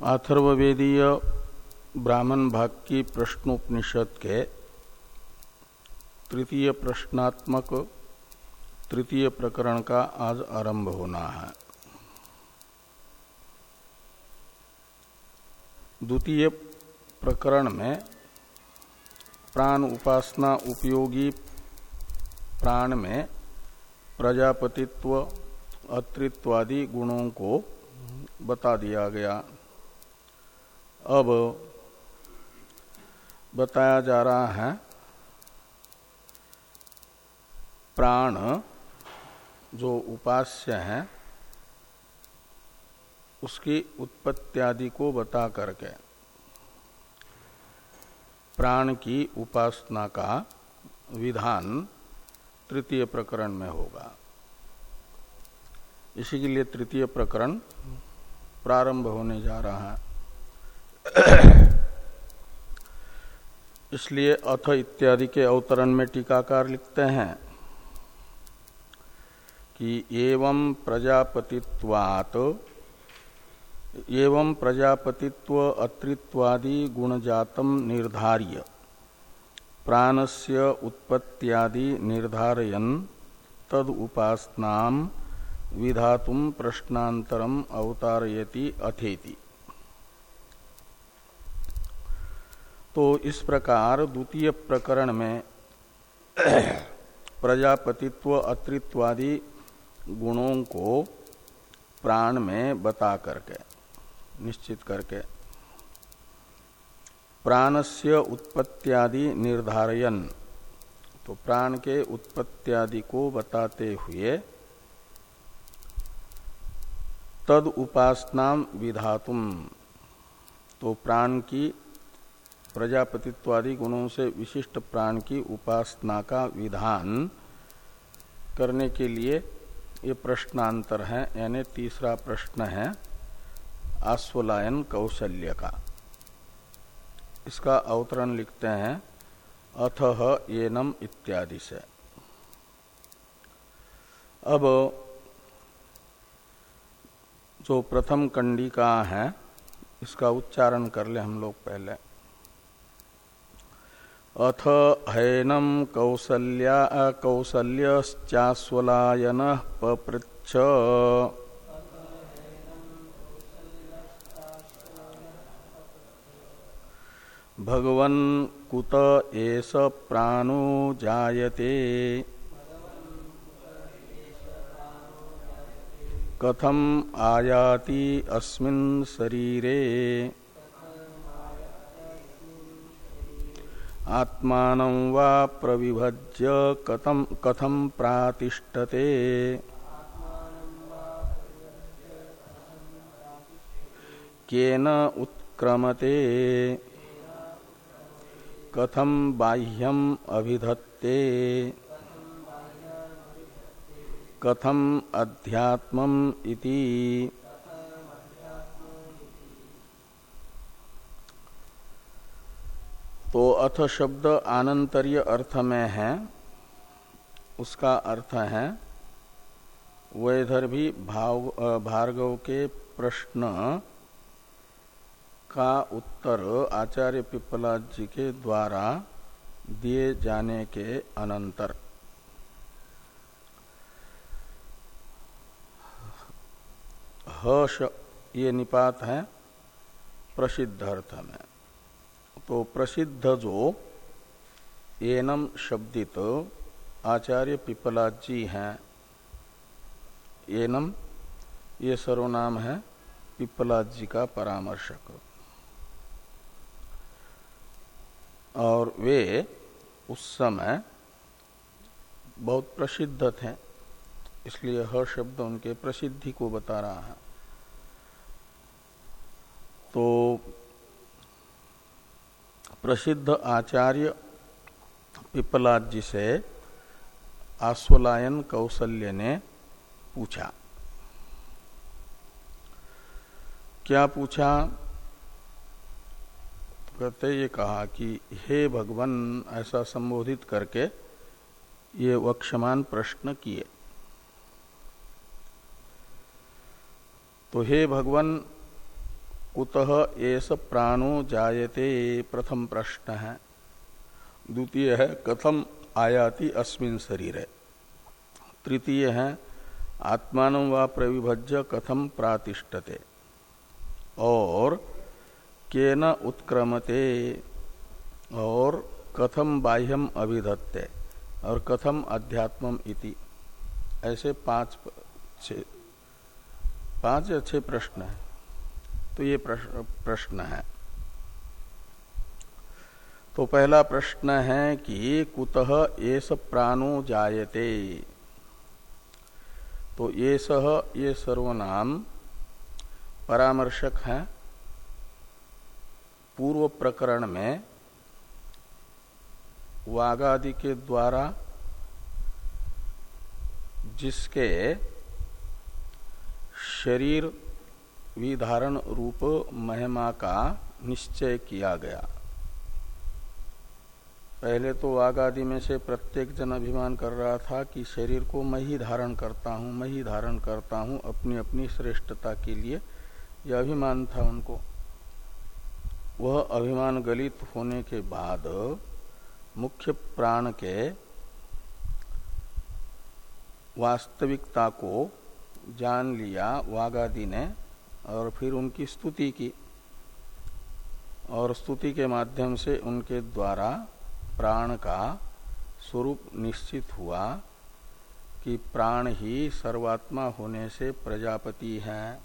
अथर्वेदीय ब्राह्मण भाग की प्रश्नोपनिषद के तृतीय प्रश्नात्मक तृतीय प्रकरण का आज आरंभ होना है। द्वितीय प्रकरण में प्राण उपासना उपयोगी प्राण में प्रजापतित्व, अतृत्वादि गुणों को बता दिया गया। अब बताया जा रहा है, प्राण जो उपास्य है, उसकी उत्पत्ति को बता करके, प्राण की उपासना का विधान तृतीय प्रकरण में होगा। इसी के लिए तृतीय प्रकरण प्रारंभ होने जा रहा है। इसलिए अथ इत्यादि के अवतरण में टीकाकार लिखते हैं कि एवं प्रजापतित्वात, एवं प्रजापतित्व अत्रित्वादि गुणजातम निर्धार्य, प्राणस्य उत्पत्त्यादि निर्धारयन, तद उपासना विधातुम प्रश्नांतरम अवतारयति अथेति। तो इस प्रकार द्वितीय प्रकरण में प्रजापतित्व, अतृत्वादि गुणों को प्राण में बता करके, निश्चित करके। प्राणस्य उत्पत्त्यादि निर्धारयन। तो प्राण के उत्पत्त्यादि को बताते हुए तद उपासना विधातुम। तो प्राण की प्रजापतित्वादि गुणों से विशिष्ट प्राण की उपासना का विधान करने के लिए ये प्रश्नांतर है, यानी तीसरा प्रश्न है आश्वलायन कौशल्य का। इसका अवतरण लिखते हैं अथ येनम इत्यादि से। अब जो प्रथम कंडिका है, इसका उच्चारण कर ले हम लोग पहले। अथ हैनम कौसल्या कौसल्यश्चास्वलायन पपृच्छ। भगवन कुत एस प्राणो जायते। कथम आयाति अस्मिन् शरीरे। आत्मान वा प्रविभज्य कथम कथम प्रातिष्ठते। केन उत्क्रमते। कथम बाह्यम अभिधत्ते। कथम अध्यात्मम इति तो अथ शब्द आनंतर्य अर्थ में है, उसका अर्थ है वैधर्भी भाव भार्गव के प्रश्न का उत्तर आचार्य पिपला जी के द्वारा दिए जाने के अनंतर। हर्ष, ये निपात है प्रसिद्ध अर्थ में। तो प्रसिद्ध जो एनम शब्दित आचार्य पिपलाद जी हैं, एनम, ये सर्वनाम है पिपलाद जी का परामर्शक। और वे उस समय बहुत प्रसिद्ध थे, इसलिए हर शब्द उनके प्रसिद्धि को बता रहा है। तो प्रसिद्ध आचार्य पिपलाद जी से आश्वलायन कौशल्य ने पूछा। क्या पूछा? तो कहते ये कहा कि, हे भगवान, ऐसा संबोधित करके ये वक्षमान प्रश्न किए। तो हे भगवान कुतः एस प्राणो जायते, प्रथम प्रश्न। है द्वितीय है कथम आयाति अस्मिन शरीर। तृतीय है आत्मान व प्रविभज्य कथम प्रातिष्ठते। और, केन उत्क्रमते? और, कथम बाह्यम अभिधत्ते? और कथम अध्यात्मम इति। ऐसे पाँच पाँच या छह प्रश्न है। तो ये प्रश्न है। तो पहला प्रश्न है कि कुतः एस प्राणो जायते? तो ये सह ये सर्वनाम परामर्शक है। पूर्व प्रकरण में वागादि के द्वारा जिसके शरीर विधारण रूप महिमा का निश्चय किया गया। पहले तो वागादि में से प्रत्येक जन अभिमान कर रहा था कि शरीर को मैं ही धारण करता हूँ, मैं ही धारण करता हूँ अपनी अपनी श्रेष्ठता के लिए। यह अभिमान था उनको। वह अभिमान गलित होने के बाद मुख्य प्राण के वास्तविकता को जान लिया। वागादि ने और फिर उनकी स्तुति की। और स्तुति के माध्यम से उनके द्वारा प्राण का स्वरूप निश्चित हुआ कि प्राण ही सर्वात्मा होने से प्रजापति है,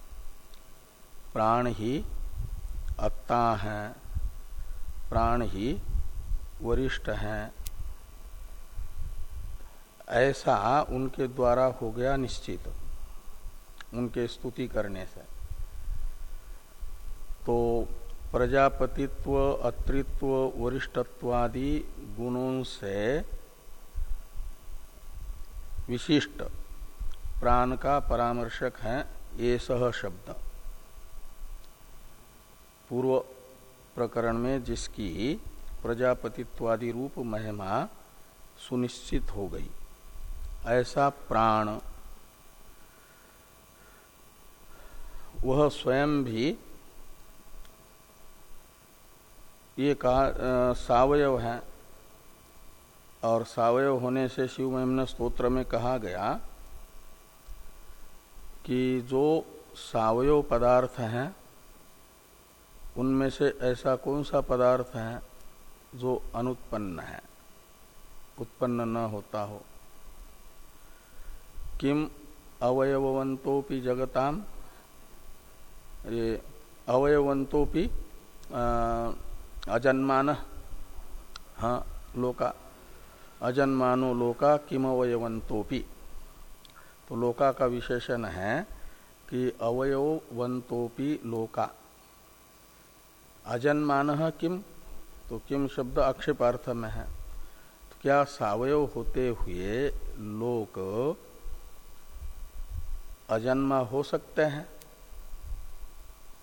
प्राण ही अत्ता है, प्राण ही वरिष्ठ हैं। ऐसा उनके द्वारा हो गया निश्चित, उनके स्तुति करने से। तो प्रजापतित्व, अत्रित्व, वरिष्ठत्वादि गुणों से विशिष्ट प्राण का परामर्शक है ये सह शब्द। पूर्व प्रकरण में जिसकी प्रजापतित्वादि रूप महिमा सुनिश्चित हो गई, ऐसा प्राण, वह स्वयं भी ये कहा सावयव है। और सावयव होने से शिव महिमन स्त्रोत्र में कहा गया कि जो सावयव पदार्थ हैं, उनमें से ऐसा कौन सा पदार्थ है जो अनुत्पन्न है? उत्पन्न न होता हो। किम अवयवंतोपि जगताम? ये अवयवंतोपि अजन्मान। हाँ लोका। अजन्मानो लोका किम अवयवंतोपि तो लोका का विशेषण है कि अवयवंतोपि लोका। अजन्मान किम? तो किम शब्द आक्षेपार्थ में है। तो क्या सावयव होते हुए लोक अजन्मा हो सकते हैं?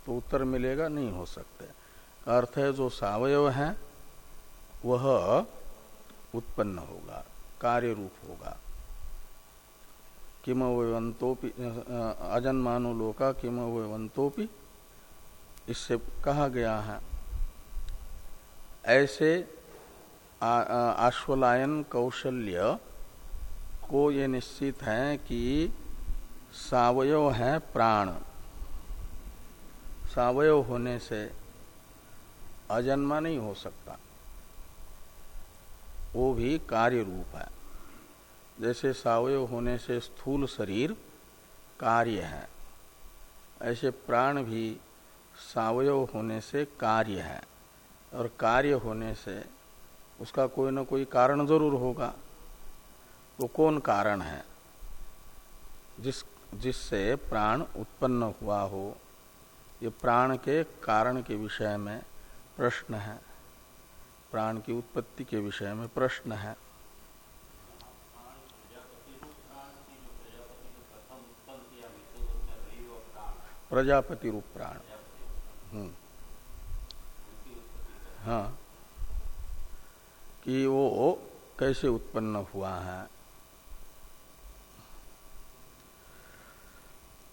तो उत्तर मिलेगा, नहीं हो सकते। अर्थ है जो सावयव है, वह उत्पन्न होगा कार्य रूप होगा। किम वंतोपि अजन्मानु लोका, किम वंतोपि इससे कहा गया है, ऐसे आश्वलायन कौशल्य को ये निश्चित है कि सावयव है प्राण। सावयव होने से अजन्मा नहीं हो सकता। वो भी कार्य रूप है। जैसे सावयव होने से स्थूल शरीर कार्य है, ऐसे प्राण भी सावयव होने से कार्य है और कार्य होने से उसका कोई ना कोई कारण ज़रूर होगा। वो तो कौन कारण है? जिस, जिससे प्राण उत्पन्न हुआ हो, ये प्राण के कारण के विषय में प्रश्न है। प्राण की उत्पत्ति के विषय में प्रश्न है। प्रजापति रूप प्राण। हम्म। हाँ। कि वो कैसे उत्पन्न हुआ है?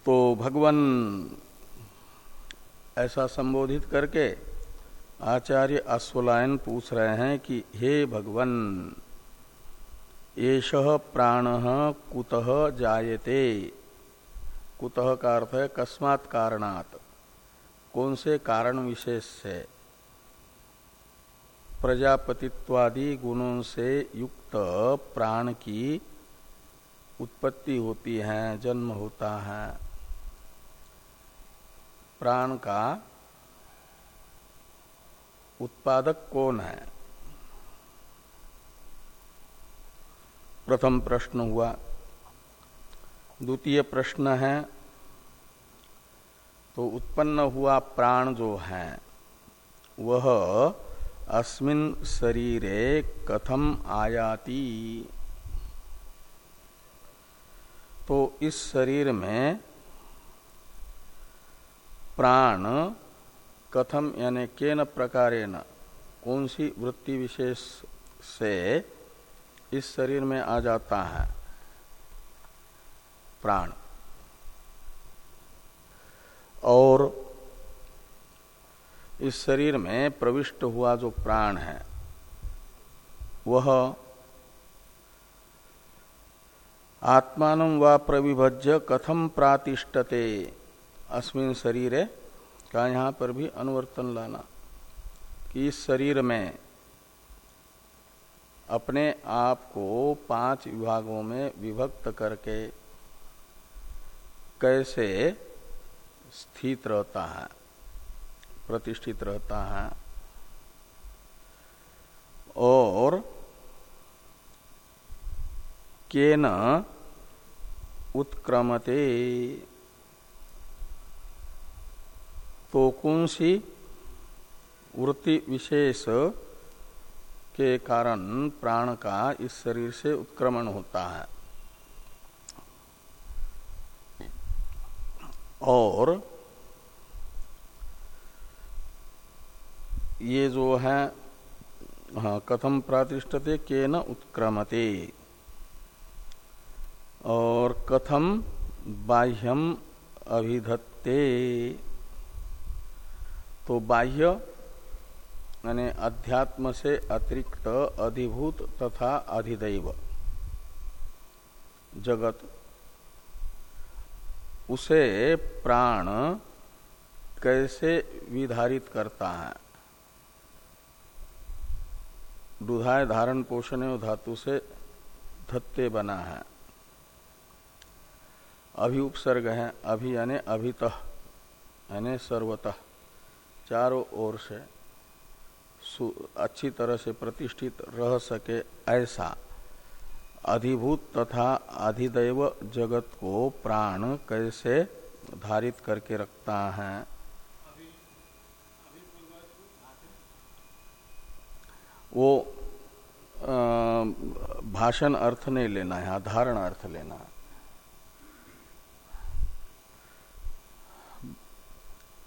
तो भगवान ऐसा संबोधित करके आचार्य अश्वलायन पूछ रहे हैं कि, हे भगवन, एष प्राण कुतः जायते? कुतः का अर्थ है, कस्मात कारणात। कौन से कारण विशेष से प्रजापतित्वादि गुणों से युक्त प्राण की उत्पत्ति होती है, जन्म होता है। प्राण का उत्पादक कौन है? प्रथम प्रश्न हुआ, द्वितीय प्रश्न है तो उत्पन्न हुआ प्राण जो है, वह अस्मिन शरीरे कथम आयाति? तो इस शरीर में प्राण कथम यानी केन प्रकारेण? कौन सी वृत्ति विशेष से इस शरीर में आ जाता है? प्राण। और इस शरीर में प्रविष्ट हुआ जो प्राण है, वह आत्मान व प्रविभज्य कथम प्रातिष्ठते? अस्मिन शरीर का यहाँ पर भी अनुवर्तन लाना कि इस शरीर में अपने आप को पाँच विभागों में विभक्त करके कैसे स्थित रहता है, प्रतिष्ठित रहता है। और के न उत्क्रमते तो कौन सी वृत्ति विशेष के कारण प्राण का इस शरीर से उत्क्रमण होता है? और ये जो है हाँ कथम प्रातिष्ठते के न उत्क्रमते। और कथम बाह्यम अभिधत्ते। तो बाह्य यानी अध्यात्म से अतिरिक्त अधिभूत तथा अधिदैव। जगत। उसे प्राण कैसे विधारित करता है? दुधाय धारण पोषण धातु से धत्ते बना है। अभि उपसर्ग है, अभि यानी अभित, यानी सर्वतः। चारों ओर से अच्छी तरह से प्रतिष्ठित रह सके ऐसा। अधिभूत तथा अधिदैव जगत को प्राण कैसे धारित करके रखता है? वो भाषण अर्थ नहीं लेना है धारण अर्थ लेना है।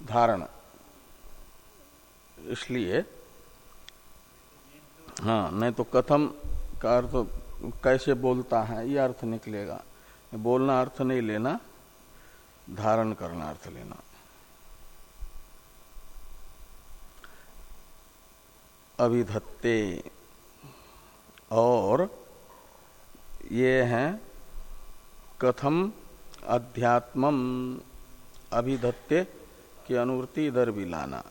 धारण। इसलिए हाँ नहीं तो कथम का अर्थ कैसे बोलता है, ये अर्थ निकलेगा। बोलना अर्थ नहीं लेना, धारण करना अर्थ लेना। अभिधत्ते, और ये है कथम अध्यात्मम, अभिधत्ते की अनुवृत्ति इधर भी लाना।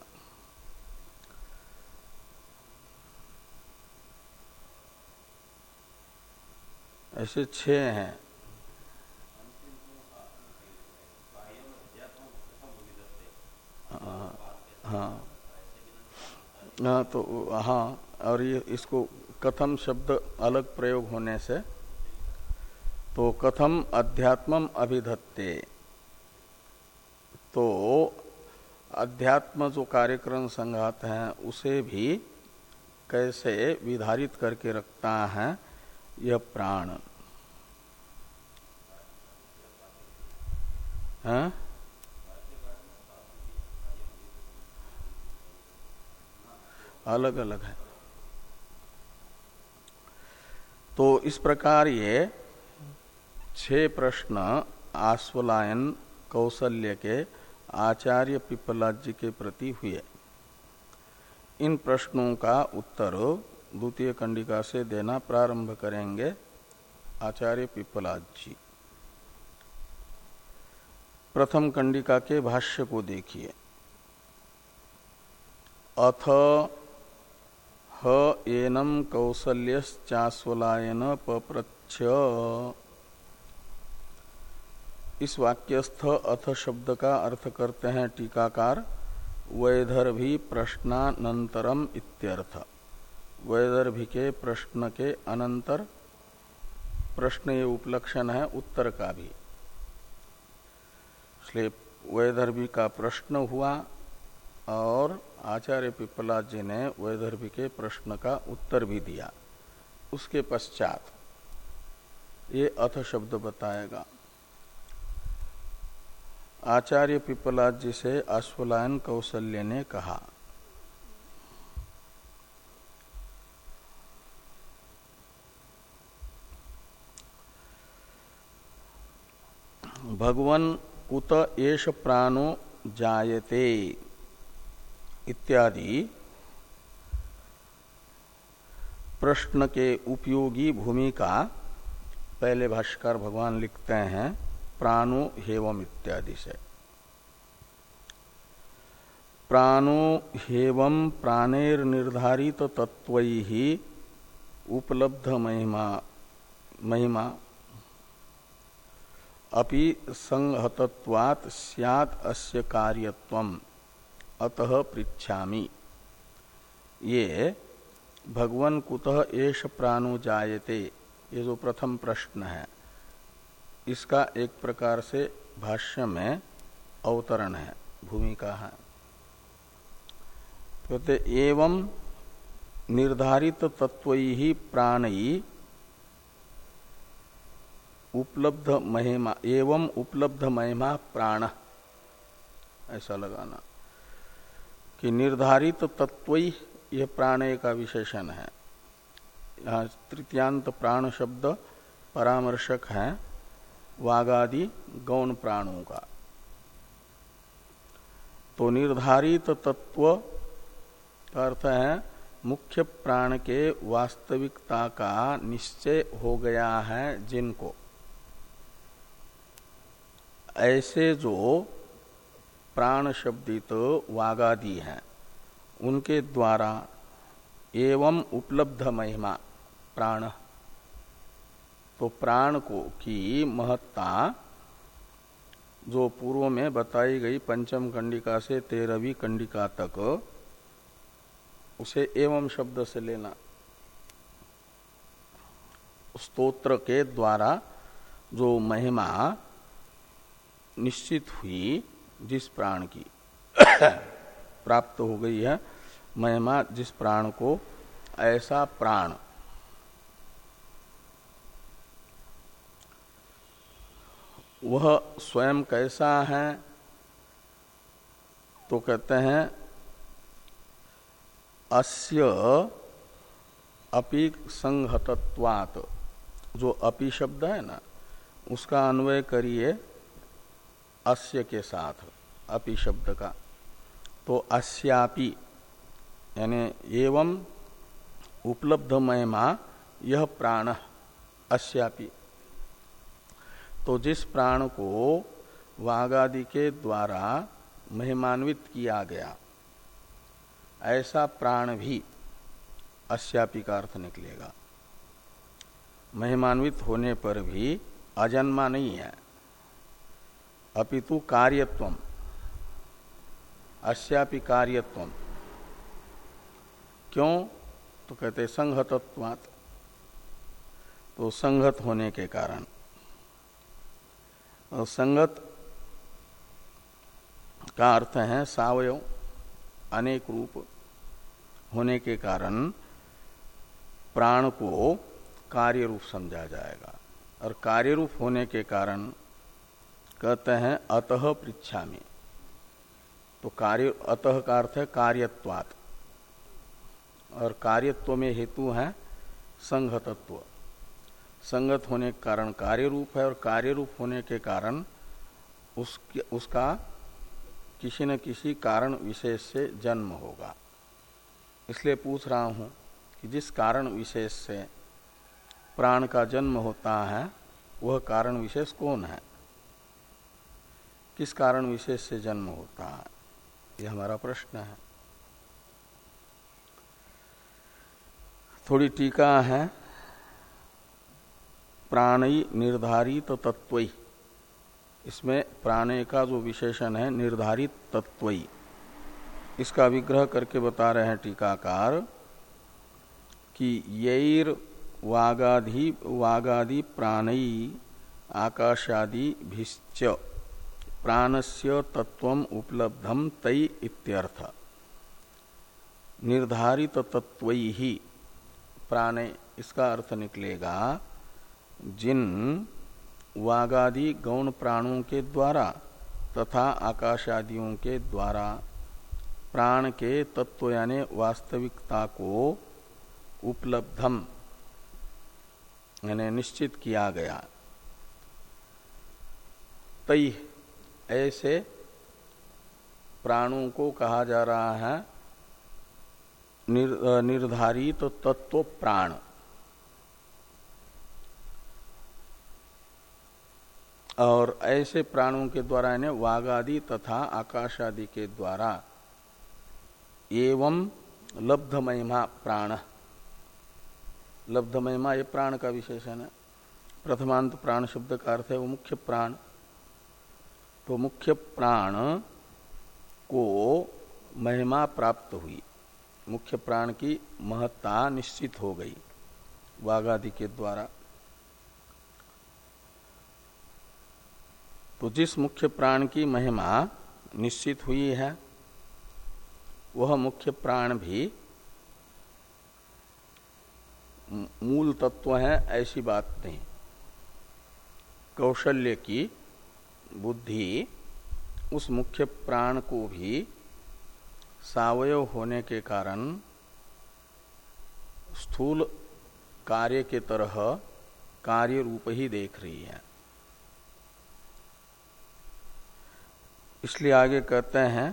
ऐसे छह हैं। हाँ हाँ। तो हाँ और ये इसको कथम शब्द अलग प्रयोग होने से तो कथम अध्यात्मम अभिधत्ते। तो अध्यात्म जो कार्यक्रम संघात है, उसे भी कैसे विधारित करके रखता है यह प्राण। हाँ? अलग अलग है। तो इस प्रकार ये छह प्रश्न आश्वलायन कौशल्य के आचार्य पिपलाद जी के प्रति हुए। इन प्रश्नों का उत्तर द्वितीय कंडिका से देना प्रारंभ करेंगे आचार्य पिपलाद जी। प्रथम कंडिका के भाष्य को देखिए। अथ ह एनम कौसल्यश्चास्वलायन पप्रच्छ। इस वाक्यस्थ अथ शब्द का अर्थ करते हैं टीकाकार वैधर्भी प्रश्नानंतरम इत्यर्थ। वैदर्भी के प्रश्न के अनंतर प्रश्न ये उपलक्षण है उत्तर का भी। इसलिए वैदर्भी का प्रश्न हुआ और आचार्य पिपला जी ने वैदर्भी के प्रश्न का उत्तर भी दिया। उसके पश्चात ये अथ शब्द बताएगा। आचार्य पिपलाद जी से अश्वलायन कौशल्य ने कहा भगवन कुत एष प्राणो जायते इत्यादि प्रश्न के उपयोगी भूमिका पहले भाष्कर भगवान लिखते हैं, प्राणो हेवम इत्यादि से। प्राणो हेवम प्राणेर निर्धारित तत्व ही उपलब्ध महिमा महिमा। अपि संहतत्वात् स्यात् अस्य कार्यत्वम। अतः पृछामि ये, भगवन कुतः एष प्राणो जायते? ये जो प्रथम प्रश्न है। इसका एक प्रकार से भाष्य में अवतरण है, भूमिका है। कहते, एवं निर्धारित तत्व ही प्राण उपलब्ध महिमा, एवं उपलब्ध महिमा प्राण। ऐसा लगाना कि निर्धारित तत्व यह प्राण का विशेषण है। यहाँ तृतीयांत प्राण शब्द परामर्शक है, वागादि गौण प्राणों का। तो निर्धारित तत्व का अर्थ है, मुख्य प्राण के वास्तविकता का निश्चय हो गया है जिनको। ऐसे जो प्राण शब्दित वागादि हैं, उनके द्वारा एवं उपलब्ध महिमा, प्राण। तो प्राण को की महत्ता जो पूर्व में बताई गई पंचम कंडिका से तेरहवीं कंडिका तक, उसे एवं शब्द से लेना। स्तोत्र के द्वारा जो महिमा निश्चित हुई जिस प्राण की प्राप्त हो गई है, महिमा जिस प्राण को, ऐसा प्राण। वह स्वयं कैसा है तो कहते हैं, अस्य अपि संहतत्वात जो अपि शब्द है ना, उसका अन्वय करिए। अस्य के साथ, अपि शब्द का। तो अस्यापि, यानी एवं उपलब्ध महिमा यह प्राण, अस्यापि। तो जिस प्राण को वाघादि के द्वारा महिमान्वित किया गया, ऐसा प्राण भी अस्यापी का अर्थ निकलेगा। महिमान्वित होने पर भी अजन्मा नहीं है। अपितु कार्यत्व अस्यापि कार्यत्व क्यों? तो कहते संहतत्वात तो संगत होने के कारण। और संगत का अर्थ है सावयव, अनेक रूप होने के कारण प्राण को कार्य रूप समझा जाएगा। और कार्य रूप होने के कारण कहते हैं अतः पृछा में तो कार्य, अतः का अर्थ है कार्यत्वात। और कार्यत्व में हेतु है संघतत्व संगत होने के कारण कार्य रूप है और कार्य रूप होने के कारण उसके, उसका किसी न किसी कारण विशेष से जन्म होगा। इसलिए पूछ रहा हूँ कि जिस कारण विशेष से प्राण का जन्म होता है, वह कारण विशेष कौन है? किस कारण विशेष से जन्म होता है? यह हमारा प्रश्न है। थोड़ी टीका है। प्राणी निर्धारित तत्व इसमें प्राणे का जो विशेषण है, निर्धारित तत्वई इसका विग्रह करके बता रहे हैं टीकाकार कि यैर, वागाधि, वागादि प्राणई, आकाशादि भिश्च। प्राणस्य तत्व उपलब्धम तई इत्यर्थ। निर्धारित तत्व ही प्राणे इसका अर्थ निकलेगा, जिन वागादि गौण प्राणों के द्वारा तथा आकाशादियों के द्वारा प्राण के तत्व यानी वास्तविकता को उपलब्धम यानी निश्चित किया गया। तई ऐसे प्राणों को कहा जा रहा है निर, निर्धारित तत्व प्राण। और ऐसे प्राणों के द्वारा यानी वाघ आदि तथा आकाश आदि के द्वारा एवं लब्ध महिमा प्राण। लब्ध महिमा ये प्राण का विशेषण है। प्रथमांत प्राण शब्द का अर्थ है वो मुख्य प्राण। तो मुख्य प्राण को महिमा प्राप्त हुई। मुख्य प्राण की महत्ता निश्चित हो गई वाघादि के द्वारा। तो जिस मुख्य प्राण की महिमा निश्चित हुई है, वह मुख्य प्राण भी मूल तत्व है, ऐसी बात नहीं। कौशल्य की बुद्धि उस मुख्य प्राण को भी सावयव होने के कारण स्थूल कार्य के तरह कार्य रूप ही देख रही है। इसलिए आगे कहते हैं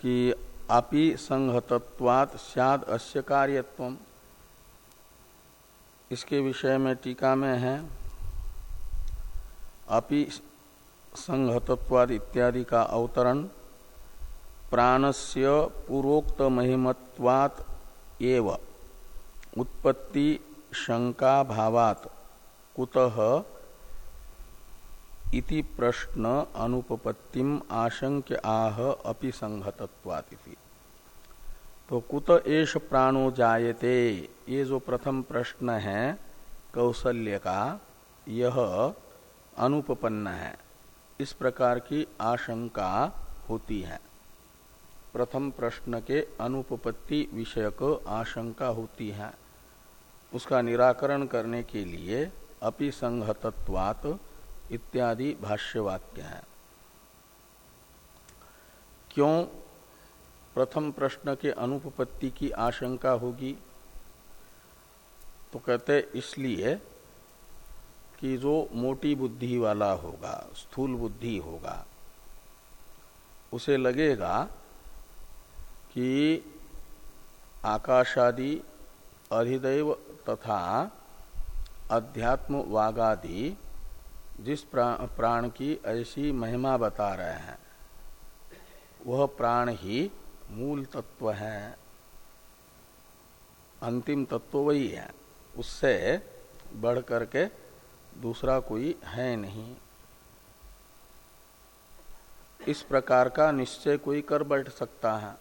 कि अपि संहतत्वात सद अस्य कार्यत्व इसके विषय में टीका में है। अपि संहतत्वाद इत्यादि का अवतरण प्राणस्य पूर्वोक्त महिमत्वात एव। उत्पत्ति शंका भावात कुतः इति प्रश्न अनुपपत्तिम आशंक्य आह अपि संहतत्वात तो कुत एष प्राणो जायते? ये जो प्रथम प्रश्न है कौशल्य का, यह अनुपपन्न है। इस प्रकार की आशंका होती है। प्रथम प्रश्न के अनुपपत्ति विषयक आशंका होती है। उसका निराकरण करने के लिए अपि संहतत्वात इत्यादि भाष्यवाक्य है। क्यों प्रथम प्रश्न के अनुपपत्ति की आशंका होगी? तो कहते इसलिए कि जो मोटी बुद्धि वाला होगा, स्थूल बुद्धि होगा, उसे लगेगा कि आकाशादि, अधिदैव तथा अध्यात्म वागादि जिस प्राण की ऐसी महिमा बता रहे हैं, वह प्राण ही मूल तत्व है। अंतिम तत्व वही है। उससे बढ़ करके दूसरा कोई है नहीं। इस प्रकार का निश्चय कोई कर बैठ सकता है।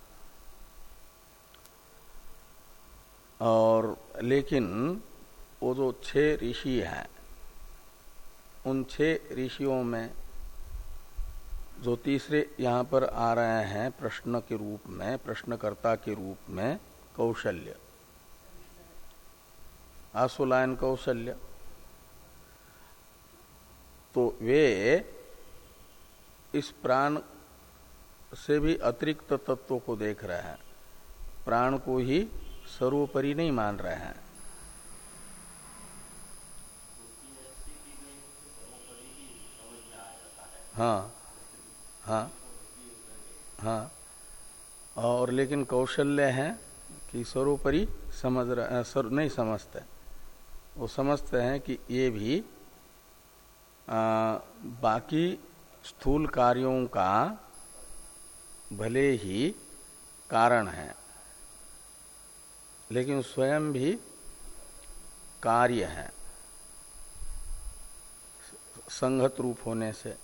और लेकिन वो जो छह ऋषि हैं, उन छह ऋषियों में जो तीसरे यहाँ पर आ रहे हैं प्रश्न के रूप में, प्रश्नकर्ता के रूप में कौशल्य। आसुलायन कौशल्य। तो वे इस प्राण से भी अतिरिक्त तत्व को देख रहे हैं। प्राण को ही सर्वोपरि नहीं मान रहे हैं। हाँ हाँ हाँ। और लेकिन कौशल्य है कि सर्वोपरि समझ रहे सर, नहीं समझते। वो समझते हैं कि ये भी बाकी स्थूल कार्यों का भले ही कारण है, लेकिन स्वयं भी कार्य है। संगत रूप होने से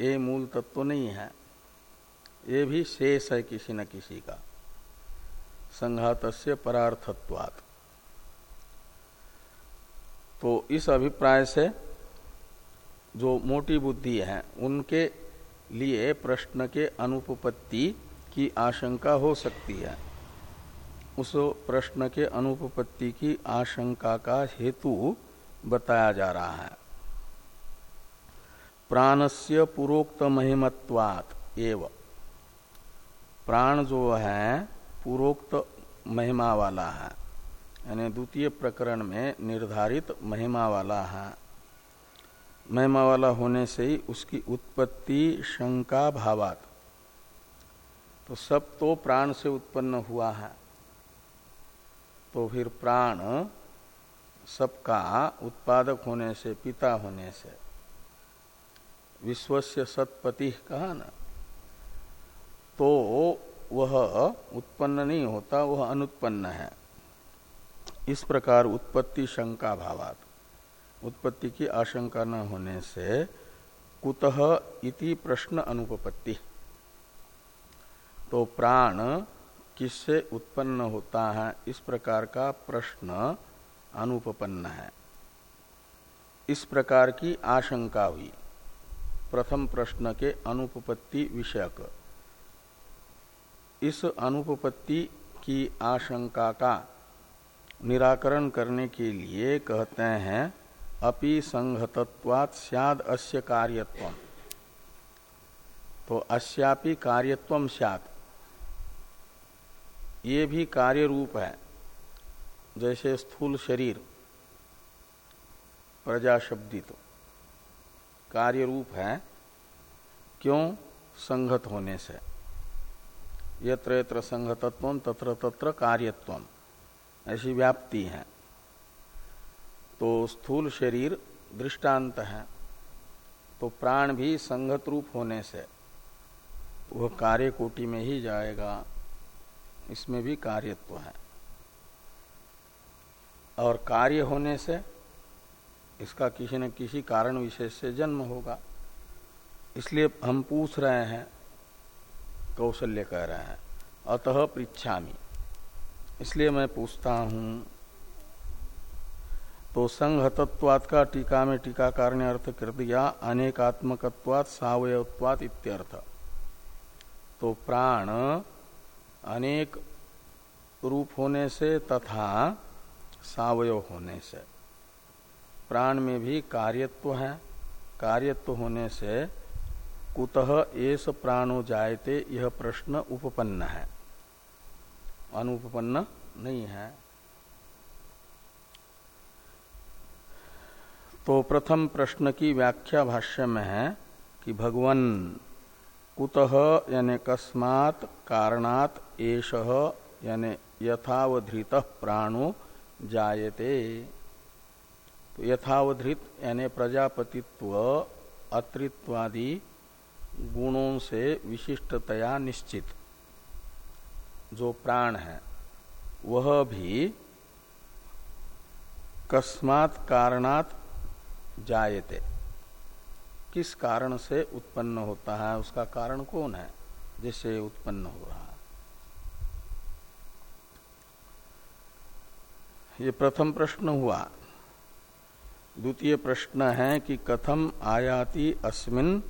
ये मूल तत्व तो नहीं है। ये भी शेष है किसी न किसी का। संघात से परार्थत्वात्। तो इस अभिप्राय से जो मोटी बुद्धि है, उनके लिए प्रश्न के अनुपपत्ति की आशंका हो सकती है। उस प्रश्न के अनुपपत्ति की आशंका का हेतु बताया जा रहा है। प्राणस्य पूर्वोक्त महिमत्वात एव। प्राण जो है पूर्वोक्त महिमा वाला है। यानी द्वितीय प्रकरण में निर्धारित महिमा वाला है। महिमा वाला होने से ही उसकी उत्पत्ति शंका भावात। तो सब तो प्राण से उत्पन्न हुआ है। तो फिर प्राण सबका उत्पादक होने से, पिता होने से। विश्वस्य सतपति कहा ना। तो वह उत्पन्न नहीं होता, वह अनुत्पन्न है। इस प्रकार उत्पत्ति शंका भावात। उत्पत्ति की आशंका न होने से कुतः इति प्रश्न अनुपपत्ति। तो प्राण किससे उत्पन्न होता है? इस प्रकार का प्रश्न अनुपपन्न है। इस प्रकार की आशंका हुई। प्रथम प्रश्न के अनुपपत्ति विषयक। इस अनुपपत्ति की आशंका का निराकरण करने के लिए कहते हैं, अपि संघतत्वात् सियाद अस्य कार्यत्व तो अस्यापि कार्यत्व सियात। ये भी कार्य रूप है, जैसे स्थूल शरीर प्रजा शब्दित कार्य रूप है, क्यों? संगत होने से। यत्र यत्र संगतत्व तत्र तत्र कार्यत्व ऐसी व्याप्ति है। तो स्थूल शरीर दृष्टांत है। तो प्राण भी संगत रूप होने से वह कार्य कोटि में ही जाएगा। इसमें भी कार्यत्व है। और कार्य होने से इसका किसी न किसी कारण विशेष से जन्म होगा। इसलिए हम पूछ रहे हैं, कौशल्य कह रहे हैं, अतः पृछामी इसलिए मैं पूछता हूँ तो संघतत्वात का टीका में टीकाकार ने अर्थ कर दिया, अनेकात्मकत्वात सावयत्वात इत्यर्थ। तो प्राण अनेक रूप होने से तथा सावयव होने से। प्राण में भी कार्यत्व है, कार्यत्व होने से कुतः एस प्राणो जायते, यह प्रश्न उपपन्न है। अनुपन्न नहीं है। तो प्रथम प्रश्न की व्याख्या भाष्य में है कि भगवन कुतः यानी कस्मात कारणात एष यानी यथावधृत प्राणो जायते। तो यथावधृत यानी प्रजापतित्व, अत्रित्वादि गुणों से विशिष्टतया निश्चित। जो प्राण है, वह भी कस्मात कारणात जायते। किस कारण से उत्पन्न होता है, उसका कारण कौन है, जिससे उत्पन्न हो रहा है? ये प्रथम प्रश्न हुआ। द्वितीय प्रश्न है कि कथम आयाति अस्मिन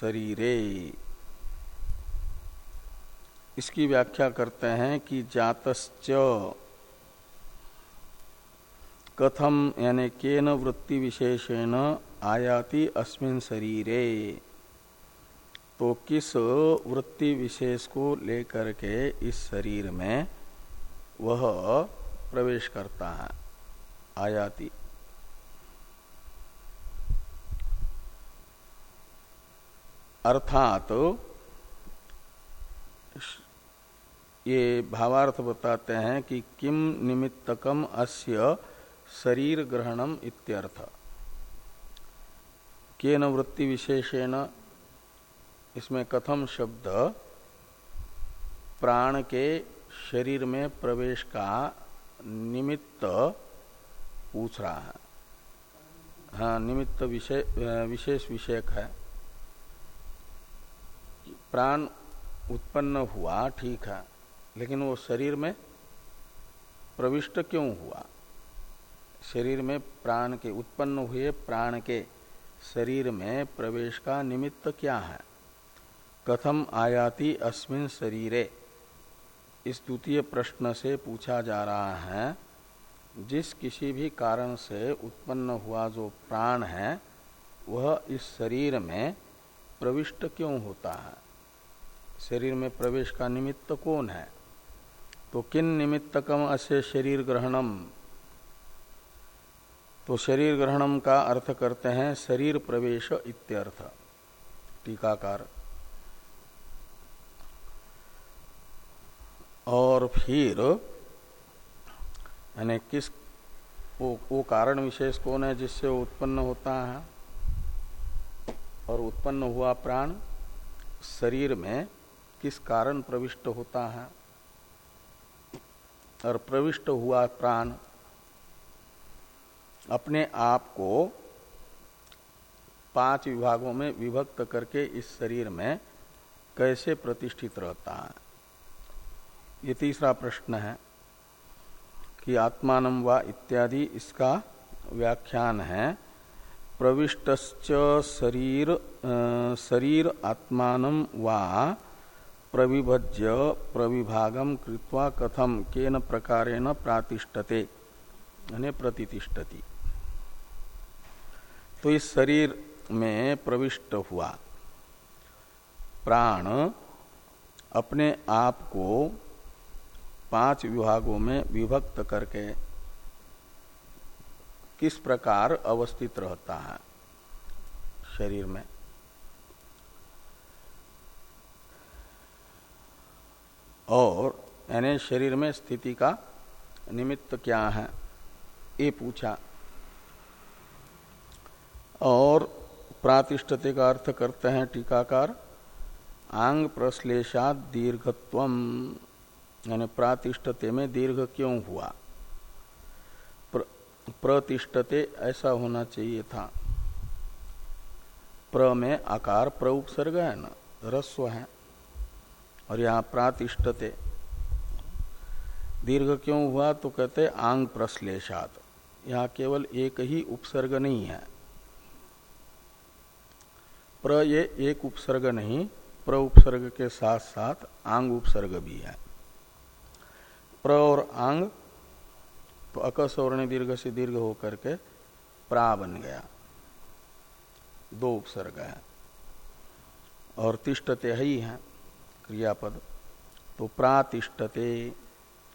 शरीरे। इसकी व्याख्या करते हैं कि जातश्च कथम यानी केन वृत्ति विशेषेण आयाति अस्मिन शरीरे। तो किस वृत्ति विशेष को लेकर के इस शरीर में वह प्रवेश करता है? आयाति। अर्थात ये भावार्थ बताते हैं कि किम निमित्तकम अस्य शरीर ग्रहणम इत्यर्थ। केन वृत्ति विशेषेण, इसमें कथम शब्द, प्राण के शरीर में प्रवेश का निमित्त पूछ रहा है। हाँ निमित्त विशेष विषयक है। प्राण उत्पन्न हुआ, ठीक है। लेकिन वो शरीर में प्रविष्ट क्यों हुआ? शरीर में प्राण के उत्पन्न हुए, प्राण के शरीर में प्रवेश का निमित्त क्या है? कथम आयाति अस्मिन शरीरे। इस द्वितीय प्रश्न से पूछा जा रहा है, जिस किसी भी कारण से उत्पन्न हुआ जो प्राण है, वह इस शरीर में प्रविष्ट क्यों होता है? शरीर में प्रवेश का निमित्त कौन है? तो किन निमित्तकम अस्य शरीर ग्रहणम? तो शरीर ग्रहणम का अर्थ करते हैं शरीर प्रवेश इत्यर्थ टीकाकार। और फिर यानी किस वो, वो कारण विशेष कौन है जिससे उत्पन्न होता है? और उत्पन्न हुआ प्राण शरीर में किस कारण प्रविष्ट होता है? और प्रविष्ट हुआ प्राण अपने आप को पाँच विभागों में विभक्त करके इस शरीर में कैसे प्रतिष्ठित रहता है? ये तीसरा प्रश्न है कि आत्मान व इत्यादि इसका व्याख्यान है। प्रविष्ट शरीर शरीर आत्मान वा प्रविभज्य प्रविभागम कृत्वा कथम केन प्रकारेण प्रातिष्ठते प्रतिष्ठति तो इस शरीर में प्रविष्ट हुआ। प्राण अपने आप को पाँच विभागों में विभक्त करके किस प्रकार अवस्थित रहता है? शरीर में। और यानी शरीर में स्थिति का निमित्त क्या है? ये पूछा। और प्रातिष्ठते का अर्थ करते हैं टीकाकार आंग प्रश्लेषा दीर्घत्व यानी प्रातिष्ठते में दीर्घ क्यों हुआ? प्र, प्रतिष्ठते ऐसा होना चाहिए था। प्र में आकार प्र उपसर्ग है ना रस्व है। और यहाँ प्रातिष्ठते। दीर्घ क्यों हुआ तो कहते आंग प्रश्लेषात। यहाँ केवल एक ही उपसर्ग नहीं है। प्र ये एक उपसर्ग नहीं, प्र उपसर्ग के साथ साथ आंग उपसर्ग भी है। प्र और आंग तो अकस्वर्ण दीर्घ से दीर्घ होकर के प्रा बन गया। दो उपसर्ग है। और तिष्ठते ही है। क्रियापद तो प्रातिष्ठते,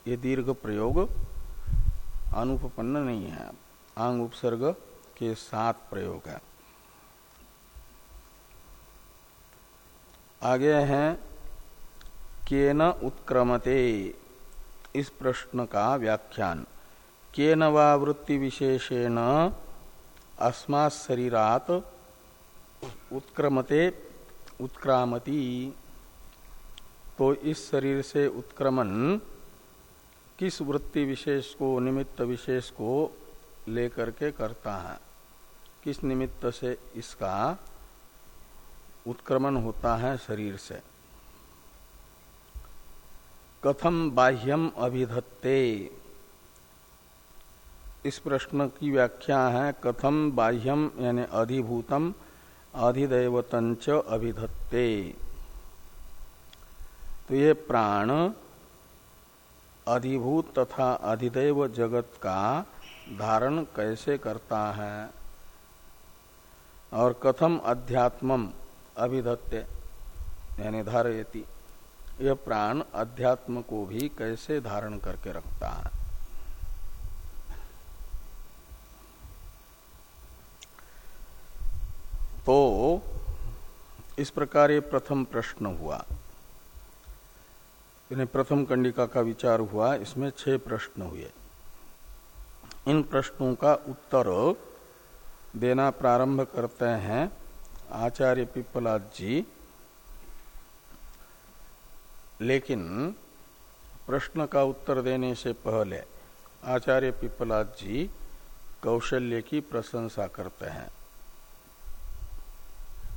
ये दीर्घ प्रयोग अनुपन्न नहीं है। आंग उपसर्ग के साथ प्रयोग है। आगे हैं, केन उत्क्रमते, इस प्रश्न का व्याख्यान। केन वा वृत्ति विशेषेण अस्मा शरीरात उत्क्रमते, उत्क्रामती। तो इस शरीर से उत्क्रमण किस वृत्ति विशेष को, निमित्त विशेष को लेकर के करता है? किस निमित्त से इसका उत्क्रमण होता है शरीर से? कथम बाह्यम अभिधत्ते। इस प्रश्न की व्याख्या है, कथम बाह्यम यानी अधिभूतम अधिदैवतंच अभिधत्ते। तो ये प्राण अधिभूत तथा अधिदेव जगत का धारण कैसे करता है? और कथम अध्यात्मम अभिधत्य यानी धारयति यह प्राण अध्यात्म को भी कैसे धारण करके रखता है? तो इस प्रकार ये प्रथम प्रश्न हुआ। इन्हें प्रथम कंडिका का विचार हुआ, इसमें छह प्रश्न हुए। इन प्रश्नों का उत्तर देना प्रारंभ करते हैं आचार्य पिपलाद जी। लेकिन प्रश्न का उत्तर देने से पहले आचार्य पिपलाद जी कौशल्य की प्रशंसा करते हैं।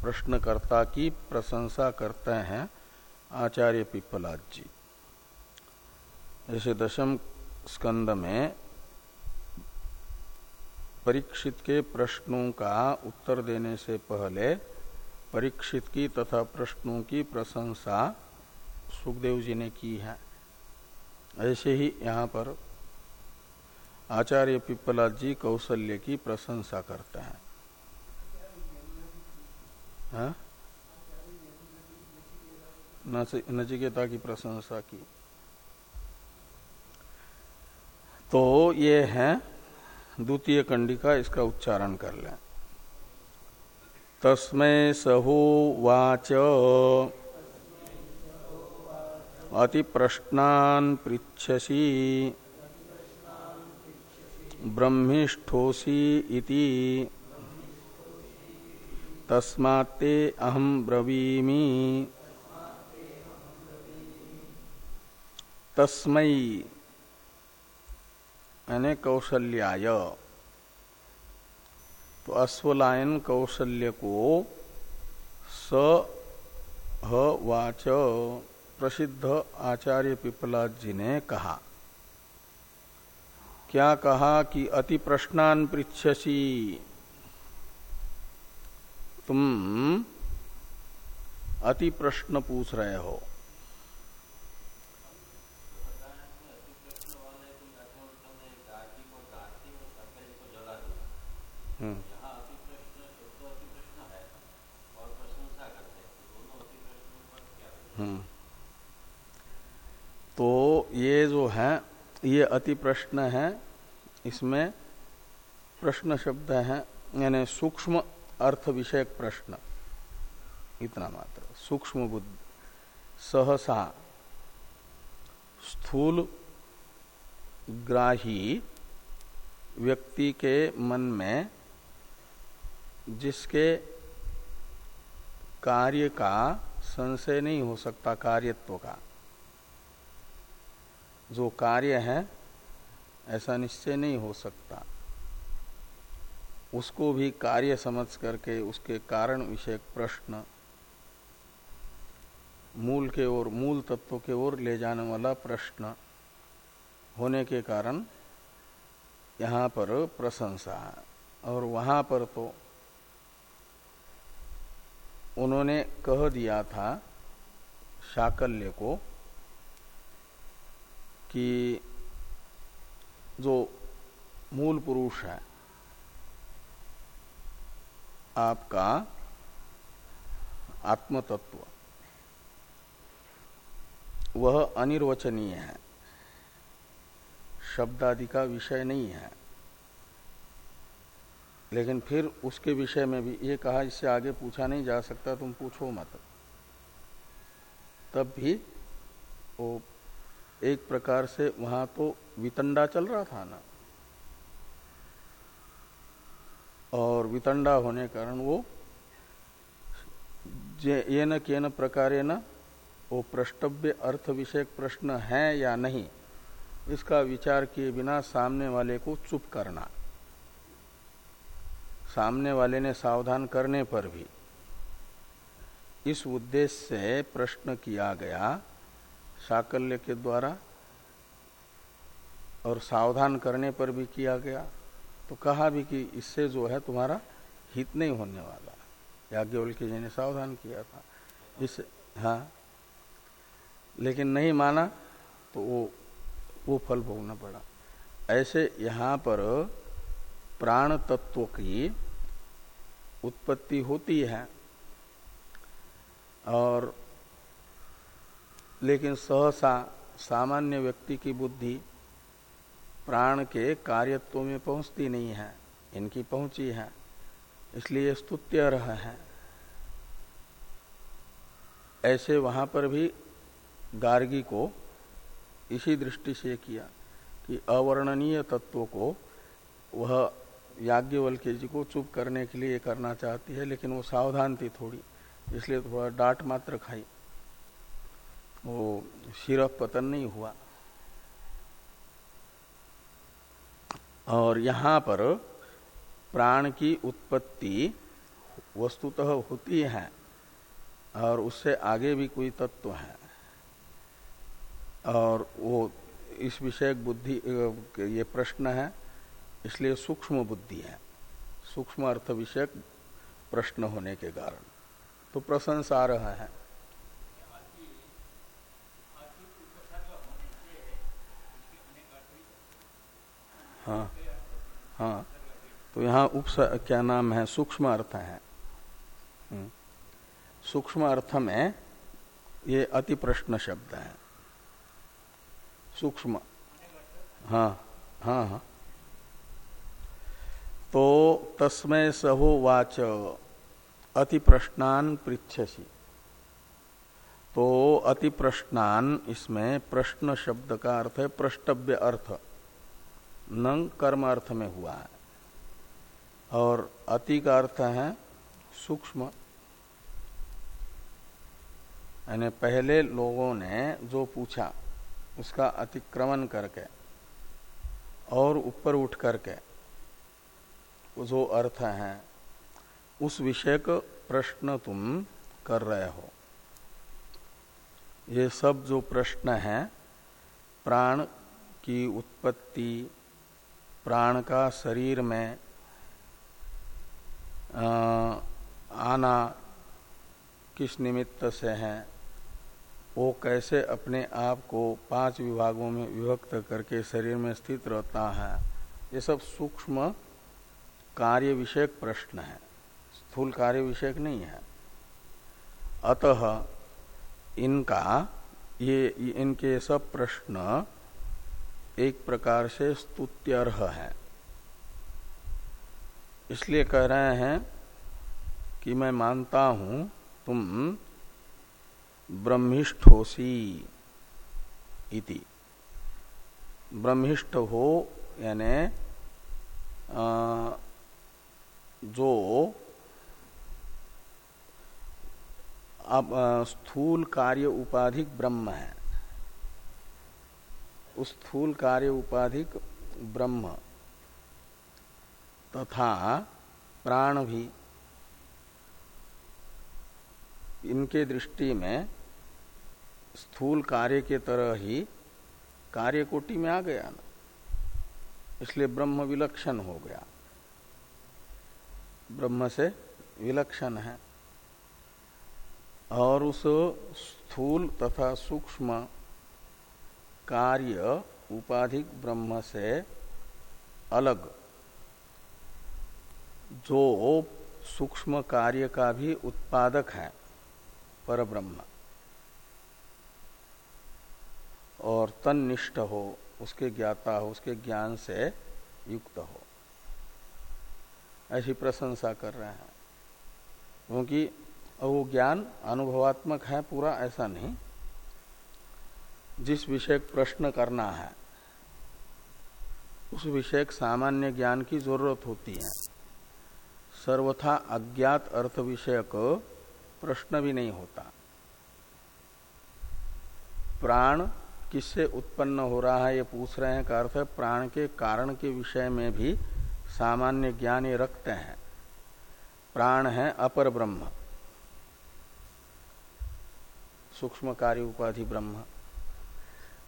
प्रश्नकर्ता की प्रशंसा करते हैं आचार्य पिपलाद जी। जैसे दशम स्कंद में परीक्षित के प्रश्नों का उत्तर देने से पहले परीक्षित की तथा प्रश्नों की प्रशंसा सुखदेव जी ने की है। ऐसे ही यहाँ पर आचार्य पिपला जी कौशल्य की प्रशंसा करते हैं। हाँ? नचिकेता की प्रशंसा की। तो ये है द्वितीय कंडिका, इसका उच्चारण कर लें। तस्मै सहो वाच। अति प्रश्नान पृछसी ब्रह्मिष्ठोसी इति तस्मात्ते अहम ब्रवीमि। तस्मै यानी कौशल्याय। तो अश्वलायन कौशल्य को स वाच, प्रसिद्ध आचार्य पिपलाद जी ने कहा। क्या कहा कि अति प्रश्नान पृछसी तुम अति प्रश्न पूछ रहे हो हम्म। हम्म। तो ये जो है ये अति प्रश्न है, इसमें प्रश्न शब्द है, यानी सूक्ष्म अर्थ विषयक प्रश्न। इतना मात्र। सूक्ष्म बुद्धि, सहसा स्थूल ग्राही व्यक्ति के मन में जिसके कार्य का संशय नहीं हो सकता, कार्यत्व का, जो कार्य है ऐसा निश्चय नहीं हो सकता। उसको भी कार्य समझ करके उसके कारण विषयक प्रश्न मूल के ओर, मूल तत्व के ओर ले जाने वाला प्रश्न होने के कारण यहाँ पर प्रशंसा और वहाँ पर तो उन्होंने कह दिया था शाकल्य को कि जो मूल पुरुष है, आपका आत्मतत्व, वह अनिर्वचनीय है। शब्द आदि का विषय नहीं है। लेकिन फिर उसके विषय में भी ये कहा, इससे आगे पूछा नहीं जा सकता, तुम पूछो मत। तब भी वो एक प्रकार से वहाँ तो वितंडा चल रहा था ना। और वितंडा होने कारण वो ये न के न प्रकार न, वो प्रष्टव्य अर्थ विषयक प्रश्न है या नहीं, इसका विचार किए बिना सामने वाले को चुप करना। सामने वाले ने सावधान करने पर भी इस उद्देश्य से प्रश्न किया गया साकल्य के द्वारा और सावधान करने पर भी किया गया तो कहा भी कि इससे जो है तुम्हारा हित नहीं होने वाला। याज्ञवल्क्य जी ने सावधान किया था। इस हाँ लेकिन नहीं माना तो वो वो फल भोगना पड़ा। ऐसे यहाँ पर प्राण तत्व की उत्पत्ति होती है और लेकिन सहसा सामान्य व्यक्ति की बुद्धि प्राण के कार्यत्व में पहुँचती नहीं है, इनकी पहुँची है, इसलिए स्तुत्य रह है। ऐसे वहाँ पर भी गार्गी को इसी दृष्टि से किया कि अवर्णनीय तत्व को वह याज्ञवल्क्य जी को चुप करने के लिए करना चाहती है, लेकिन वो सावधान थी थोड़ी, इसलिए थोड़ा डांट मात्र खाई। वो सिरफ पतन नहीं हुआ। और यहाँ पर प्राण की उत्पत्ति वस्तुतः होती है और उससे आगे भी कोई तत्व है। और वो इस विषय बुद्धि, ये प्रश्न है, इसलिए सूक्ष्म बुद्धि है। सूक्ष्म अर्थ विषयक प्रश्न होने के कारण। तो प्रशंसा रहा है। हाँ हाँ। तो यहाँ उप क्या नाम है? सूक्ष्म अर्थ है। हम्म। सूक्ष्म अर्थ में ये अति प्रश्न शब्द है। सूक्ष्म। हाँ हाँ हाँ। तो तस्मय सहो वाच। अति प्रश्नान पृछसी तो अति प्रश्नान इसमें प्रश्न शब्द का अर्थ है, प्रष्टव्य अर्थ। नंग कर्म अर्थ में हुआ है। और अति का अर्थ है सूक्ष्म। यानी पहले लोगों ने जो पूछा, उसका अतिक्रमण करके और ऊपर उठ करके जो अर्थ है, उस विषय का प्रश्न तुम कर रहे हो। ये सब जो प्रश्न है, प्राण की उत्पत्ति प्राण का शरीर में आना किस निमित्त से है, वो कैसे अपने आप को पाँच विभागों में विभक्त करके शरीर में स्थित रहता है, ये सब सूक्ष्म कार्य विषयक प्रश्न है। स्थूल कार्य विषयक नहीं है। अतः इनका, ये, इनके सब प्रश्न एक प्रकार से स्तुत्यर्ह है। इसलिए कह रहे हैं कि मैं मानता हूँ तुम ब्रह्मिष्ठोसी इति। ब्रह्मिष्ठ हो यानी जो अब स्थूल कार्य उपाधिक ब्रह्म है। उस स्थूल कार्य उपाधिक ब्रह्म तथा प्राण भी इनके दृष्टि में स्थूल कार्य के तरह ही कार्य कोटि में आ गया ना। इसलिए ब्रह्म विलक्षण हो गया। ब्रह्म से विलक्षण है। और उस स्थूल तथा सूक्ष्म कार्य उपाधिक ब्रह्म से अलग। जो सूक्ष्म कार्य का भी उत्पादक है पर ब्रह्म और तनिष्ठ हो, उसके ज्ञाता हो, उसके ज्ञान से युक्त हो। ऐसी प्रशंसा कर रहे हैं। क्योंकि वो ज्ञान अनुभवात्मक है, पूरा ऐसा नहीं। जिस विषय प्रश्न करना है, उस विषय सामान्य ज्ञान की ज़रूरत होती है। सर्वथा अज्ञात अर्थ विषयक प्रश्न भी नहीं होता। प्राण किससे उत्पन्न हो रहा है, ये पूछ रहे हैं, का अर्थ है प्राण के कारण के विषय में भी सामान्य ज्ञान ये रखते हैं। प्राण है अपर ब्रह्म सूक्ष्म कार्य उपाधि ब्रह्म।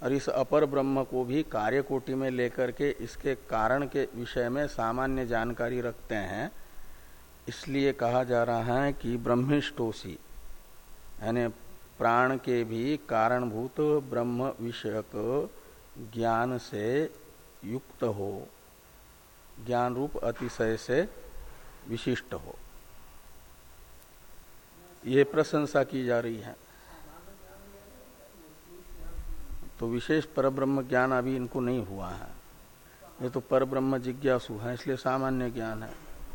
और इस अपर ब्रह्म को भी कार्य कोटि में लेकर के इसके कारण के विषय में सामान्य जानकारी रखते हैं। इसलिए कहा जा रहा है कि ब्रह्मिष्टोसी यानी प्राण के भी कारणभूत ब्रह्म विषयक ज्ञान से युक्त हो ज्ञान रूप अतिशय से विशिष्ट हो। ये प्रशंसा की जा रही है। तो विशेष परब्रह्म ज्ञान अभी इनको नहीं हुआ है। ये तो परब्रह्म जिज्ञासु है, इसलिए सामान्य ज्ञान है।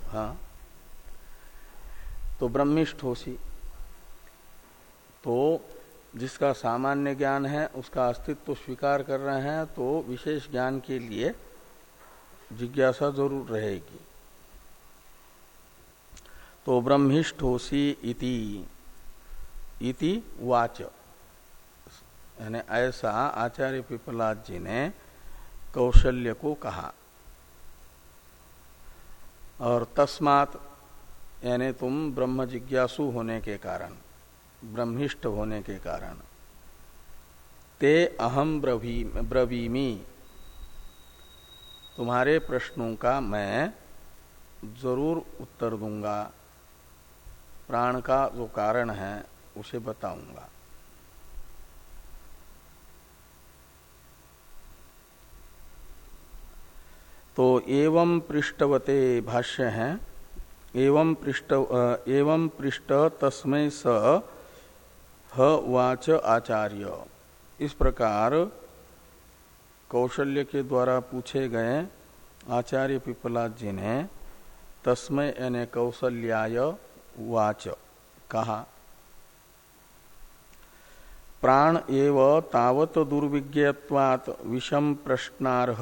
हाँ। तो ब्रह्मिष्ठ होसी। तो जिसका सामान्य ज्ञान है, उसका अस्तित्व तो स्वीकार कर रहे हैं तो विशेष ज्ञान के लिए जिज्ञासा ज़रूर रहेगी। तो ब्रह्मिष्ठोसी इति। इति वाच। यानी ऐसा आचार्य पिपलाद जी ने कौशल्य को कहा और तस्मात यानी तुम ब्रह्म जिज्ञासु होने के कारण ब्रह्मिष्ठ होने के कारण ते अहम ब्रवीमी तुम्हारे प्रश्नों का मैं ज़रूर उत्तर दूँगा प्राण का जो कारण है उसे बताऊँगा तो एवं पृष्ठवते भाष्य है। एवं पृष्ठ एवं पृष्ठ तस्मय स वाच आचार्य। इस प्रकार कौशल्य के द्वारा पूछे गए आचार्य पिपलाद जी ने तस्मय यानी कौशल्याय वाच कहा। प्राण एव तावत दुर्विज्ञत्वात् विषम प्रश्नारह।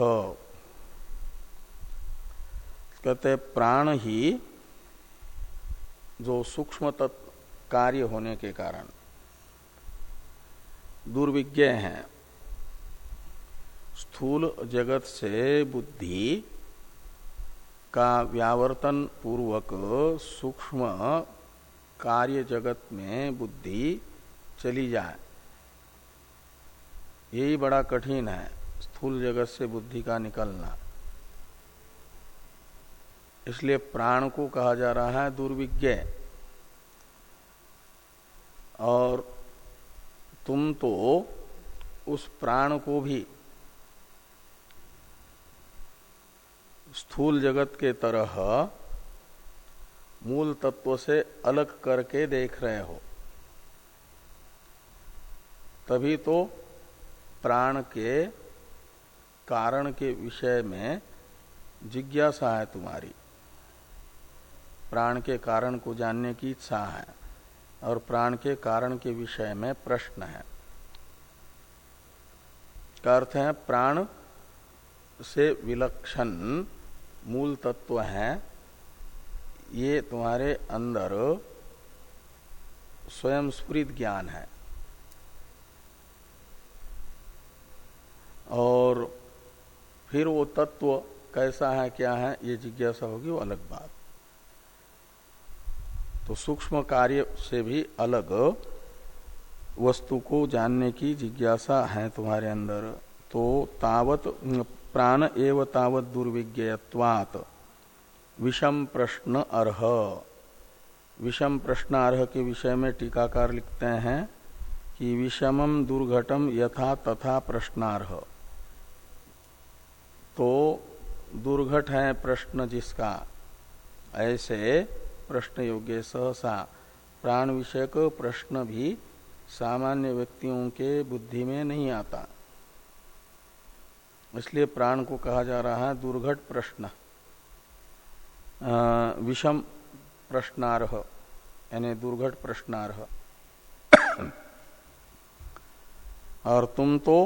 कहते प्राण ही जो सूक्ष्म तत्व कार्य होने के कारण दुर्विज्ञ है। स्थूल जगत से बुद्धि का व्यावर्तन पूर्वक सूक्ष्म कार्य जगत में बुद्धि चली जाए। यही बड़ा कठिन है, स्थूल जगत से बुद्धि का निकलना। इसलिए प्राण को कहा जा रहा है दुर्विज्ञ। और तुम तो उस प्राण को भी स्थूल जगत के तरह मूल तत्व से अलग करके देख रहे हो। तभी तो प्राण के कारण के विषय में जिज्ञासा है तुम्हारी। प्राण के कारण को जानने की इच्छा है और प्राण के कारण के विषय में प्रश्न है। का अर्थ है, प्राण से विलक्षण मूल तत्व है। ये तुम्हारे अंदर स्वयं ज्ञान है। और फिर वो तत्व कैसा है, क्या है, ये जिज्ञासा होगी, वो अलग बात। तो सूक्ष्म कार्य से भी अलग वस्तु को जानने की जिज्ञासा है तुम्हारे अंदर। तो तावत, प्राण एव तावत दुर्विज्ञत्वात विषम प्रश्न अर्ह। विषम प्रश्न अर्ह के विषय में टीकाकार लिखते हैं कि विषमम दुर्घटम यथा तथा प्रश्नार्ह। तो दुर्घट है प्रश्न जिसका, ऐसे प्रश्न योग्य सहसा प्राण विषयक प्रश्न भी सामान्य व्यक्तियों के बुद्धि में नहीं आता। इसलिए प्राण को कहा जा रहा है दुर्घट प्रश्न। विषम प्रश्नारह, यानी दुर्घट प्रश्नारह। और तुम तो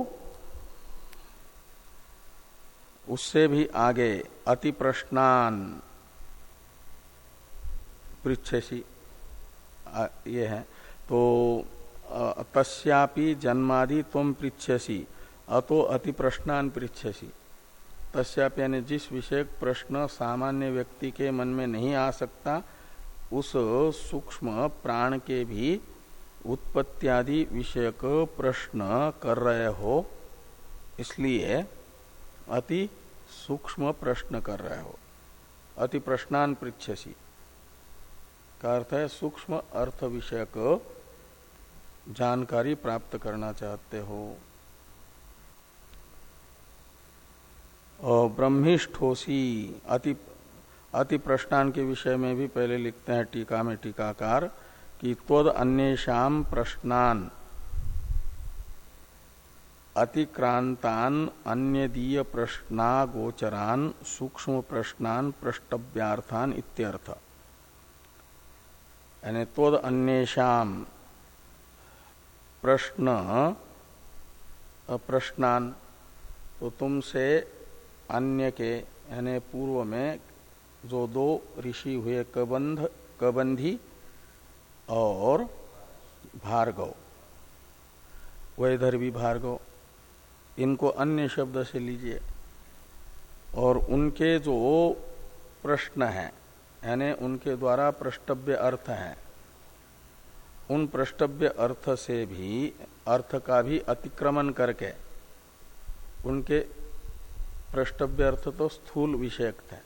उससे भी आगे अति प्रश्नान पृछसी ये है। तो तस्यापि जन्मादि तुम पृछसी अतो अति प्रश्नान पृछसी तस्यापि यानी जिस विषय प्रश्न सामान्य व्यक्ति के मन में नहीं आ सकता, उस सूक्ष्म प्राण के भी उत्पत्त्यादि विषयक प्रश्न कर रहे हो, इसलिए अति सूक्ष्म प्रश्न कर रहे हो। अति प्रश्नान पृछसी का अर्थ है सूक्ष्म अर्थ विषयक जानकारी प्राप्त करना चाहते हो। ब्रह्मिष्ठोसी अति अति प्रश्नान के विषय में भी पहले लिखते हैं टीका में टीकाकार कि त्वद अन्येषाम प्रश्नान, अतिक्रांतान, अन्यदीय प्रश्ना सूक्ष्म प्रश्नान प्रष्टव्यार्थान इत्यर्थ। यानी तोद अन्येषाम प्रश्न प्रश्नान तो तुमसे अन्य के यानी पूर्व में जो दो ऋषि हुए कबंध, कबंधी और भार्गव। वैधर्वी भार्गव, इनको अन्य शब्द से लीजिए। और उनके जो प्रश्न हैं यानी उनके द्वारा प्रष्टव्य अर्थ हैं। उन प्रष्टव्य अर्थ से भी, अर्थ का भी अतिक्रमण करके, उनके प्रष्टव्य अर्थ तो स्थूल विषयक थे।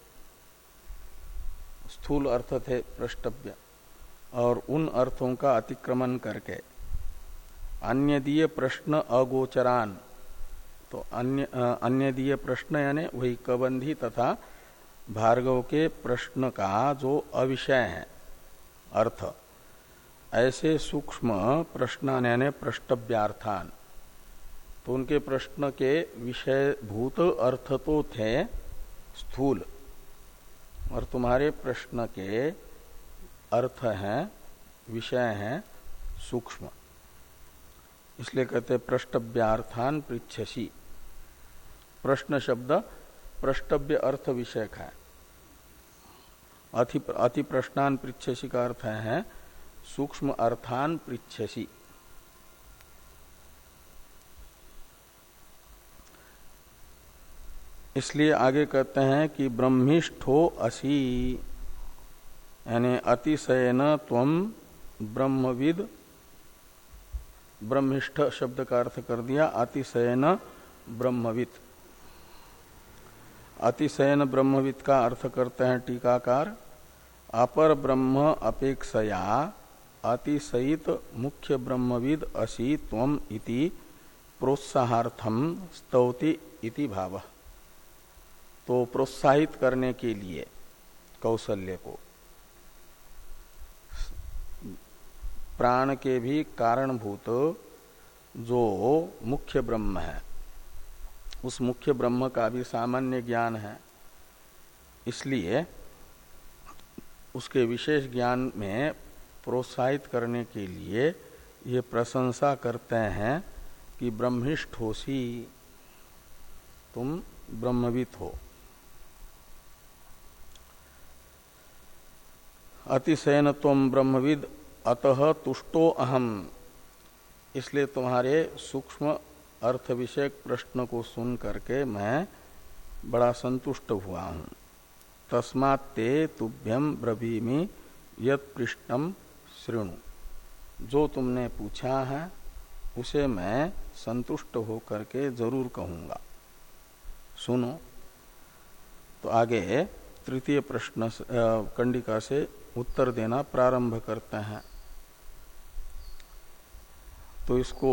स्थूल अर्थ थे प्रष्टव्य और उन अर्थों का अतिक्रमण करके। अन्य दिए प्रश्न अगोचरान तो अन्य अन्य दिए प्रश्न यानी वही कबंधी तथा भार्गव के प्रश्न का जो अविषय है, अर्थ, ऐसे सूक्ष्म प्रश्न यानी प्रष्टव्यार्थान। तो उनके प्रश्न के विषय भूत अर्थ तो थे स्थूल, और तुम्हारे प्रश्न के अर्थ हैं, विषय हैं सूक्ष्म। इसलिए कहते पृष्ठव्यार्थान पृछसी प्रश्न शब्द प्रष्टव्य अर्थ विषय का है। अति, अति प्रश्नान पृछसी का अर्थ है सूक्ष्म अर्थान पृछसी इसलिए आगे कहते हैं कि ब्रह्मिष्ठो असी यानी अतिशयन तम ब्रह्मविद ब्रह्मिष्ठ शब्द का अर्थ कर दिया अतिशयन ब्रह्मविद। अतिशयन ब्रह्मविद का अर्थ करते हैं टीकाकार। अपर ब्रह्म अपेक्षया अतिशयित मुख्य ब्रह्मविद असी तम इति प्रोत्साहार्थम स्तौति इति भाव। तो प्रोत्साहित करने के लिए कौशल्य को, प्राण के भी कारणभूत जो मुख्य ब्रह्म है उस मुख्य ब्रह्म का भी सामान्य ज्ञान है। इसलिए उसके विशेष ज्ञान में प्रोत्साहित करने के लिए ये प्रशंसा करते हैं कि ब्रह्मिष्ठ होसी तुम ब्रह्मवित हो। अतिशयन तुम ब्रह्मविद, अतः तुष्टो अहम। इसलिए तुम्हारे सूक्ष्म अर्थ विषयक प्रश्न को सुन करके मैं बड़ा संतुष्ट हुआ हूँ। तस्मात् ते तुभ्यम ब्रवीमि यत पृष्ठम श्रृणु जो तुमने पूछा है, उसे मैं संतुष्ट होकर के ज़रूर कहूँगा। सुनो। तो आगे तृतीय प्रश्न कंडिका से उत्तर देना प्रारंभ करते हैं। तो इसको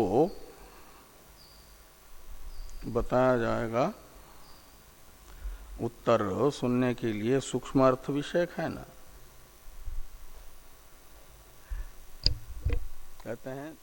बताया जाएगा। उत्तर सुनने के लिए सूक्ष्म अर्थ विषयक है ना? कहते हैं